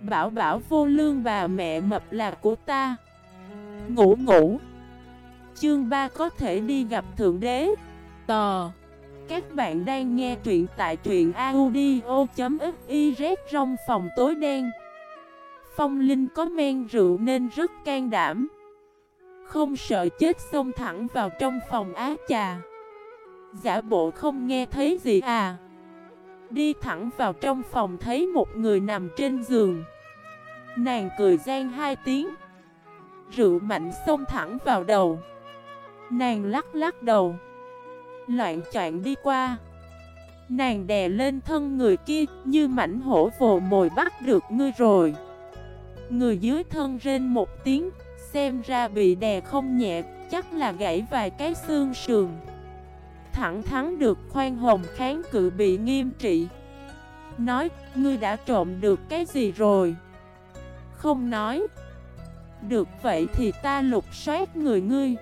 Bảo bảo vô lương bà mẹ mập là của ta. Ngủ ngủ. Chương 3 có thể đi gặp Thượng Đế. Tò. Các bạn đang nghe truyện tại truyện audio.xyz trong phòng tối đen. Phong Linh có men rượu nên rất can đảm. Không sợ chết xông thẳng vào trong phòng á trà Giả bộ không nghe thấy gì à. Đi thẳng vào trong phòng thấy một người nằm trên giường. Nàng cười gian hai tiếng. Rượu mạnh xông thẳng vào đầu. Nàng lắc lắc đầu. Loạn choạng đi qua. Nàng đè lên thân người kia, Như mảnh hổ vồ mồi bắt được ngươi rồi. Người dưới thân rên một tiếng, Xem ra bị đè không nhẹ, Chắc là gãy vài cái xương sườn thẳng thắn được khoan hồng kháng cự bị nghiêm trị. Nói, ngươi đã trộm được cái gì rồi? Không nói. Được vậy thì ta lục soát người ngươi.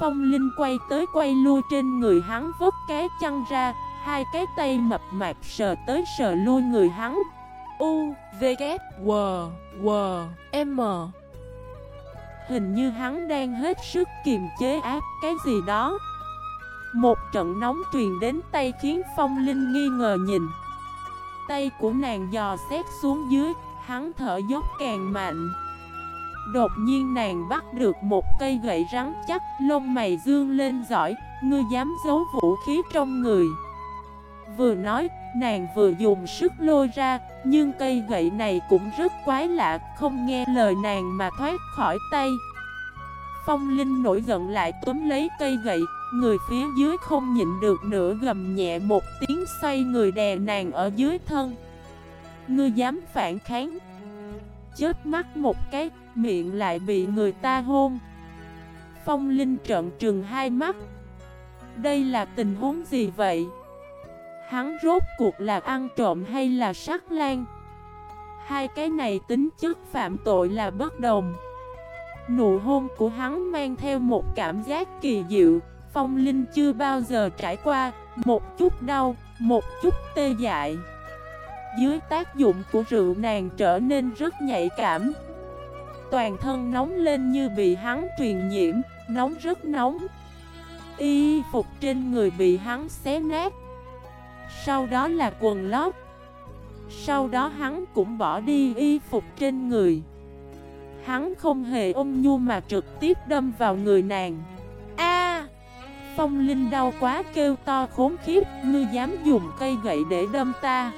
Phong Linh quay tới quay lui trên người hắn vứt cái chăn ra Hai cái tay mập mạp sờ tới sờ lui người hắn. U, V, K, W, W, M. Hình như hắn đang hết sức kiềm chế áp cái gì đó một trận nóng truyền đến tay khiến Phong Linh nghi ngờ nhìn. Tay của nàng dò xét xuống dưới, hắn thở dốc càng mạnh. Đột nhiên nàng bắt được một cây gậy rắn chắc, lông mày dương lên giỏi, ngươi dám giấu vũ khí trong người. Vừa nói, nàng vừa dùng sức lôi ra, nhưng cây gậy này cũng rất quái lạ, không nghe lời nàng mà thoát khỏi tay. Phong Linh nổi giận lại túm lấy cây gậy, người phía dưới không nhịn được nữa gầm nhẹ một tiếng xoay người đè nàng ở dưới thân. Ngươi dám phản kháng. Chết mắt một cái, miệng lại bị người ta hôn. Phong Linh trợn trừng hai mắt. Đây là tình huống gì vậy? Hắn rốt cuộc là ăn trộm hay là sát lan? Hai cái này tính chất phạm tội là bất đồng. Nụ hôn của hắn mang theo một cảm giác kỳ diệu Phong Linh chưa bao giờ trải qua Một chút đau, một chút tê dại. Dưới tác dụng của rượu nàng trở nên rất nhạy cảm. Toàn thân nóng lên như bị hắn truyền nhiễm Nóng rất nóng. Y phục trên người bị hắn xé nát. Sau đó là quần lót. Sau đó hắn cũng bỏ đi y phục trên người. Hắn không hề ôm nhu mà trực tiếp đâm vào người nàng. Phong Linh đau quá kêu to khốn khiếp, Ngươi dám dùng cây gậy để đâm ta.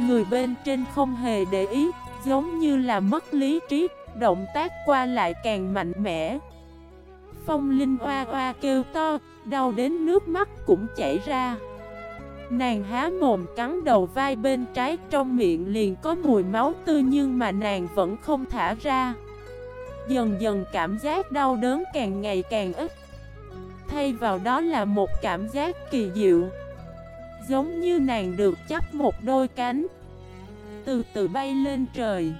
Người bên trên không hề để ý, Giống như là mất lý trí, Động tác qua lại càng mạnh mẽ. Phong Linh oa oa kêu to, Đau đến nước mắt cũng chảy ra. Nàng há mồm cắn đầu vai bên trái, trong miệng liền có mùi máu tươi nhưng mà nàng vẫn không thả ra. Dần dần cảm giác đau đớn càng ngày càng ít Thay vào đó là một cảm giác kỳ diệu Giống như nàng được chấp một đôi cánh Từ từ bay lên trời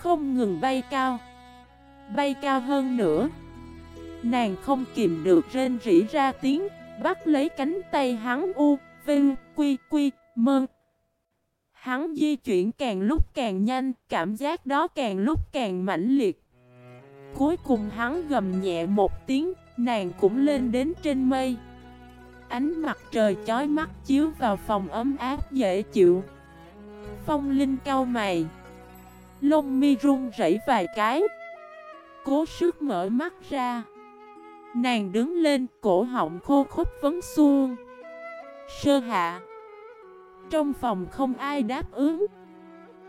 Không ngừng bay cao Bay cao hơn nữa Nàng không kìm được rên rỉ ra tiếng Bắt lấy cánh tay hắn u Vinh, Quy, Quy, Mơ. Hắn di chuyển càng lúc càng nhanh, cảm giác đó càng lúc càng mãnh liệt. Cuối cùng hắn gầm nhẹ một tiếng, nàng cũng lên đến trên mây. Ánh mặt trời chói mắt chiếu vào phòng ấm áp dễ chịu. Phong Linh cau mày. Lông mi run rẩy vài cái. Cố sức mở mắt ra. Nàng đứng lên, cổ họng khô khốc vấn xuông. Sơ hạ Trong phòng không ai đáp ứng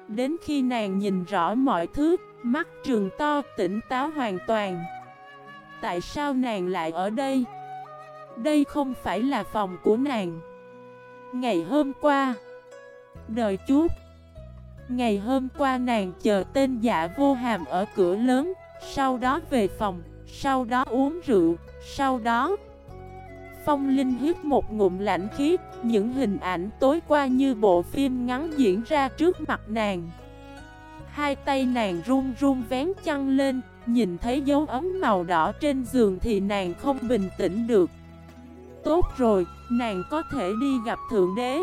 Đến khi nàng nhìn rõ mọi thứ Mắt trường to tỉnh táo hoàn toàn Tại sao nàng lại ở đây? Đây không phải là phòng của nàng Ngày hôm qua Đợi chút Ngày hôm qua nàng chờ tên giả vô hàm ở cửa lớn Sau đó về phòng Sau đó uống rượu Sau đó Phong Linh hít một ngụm lạnh khí, những hình ảnh tối qua như bộ phim ngắn diễn ra trước mặt nàng. Hai tay nàng run run vén chăn lên, nhìn thấy dấu ấm màu đỏ trên giường thì nàng không bình tĩnh được. Tốt rồi, nàng có thể đi gặp Thượng Đế.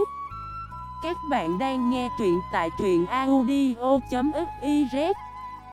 Các bạn đang nghe truyện tại truyện audio.fif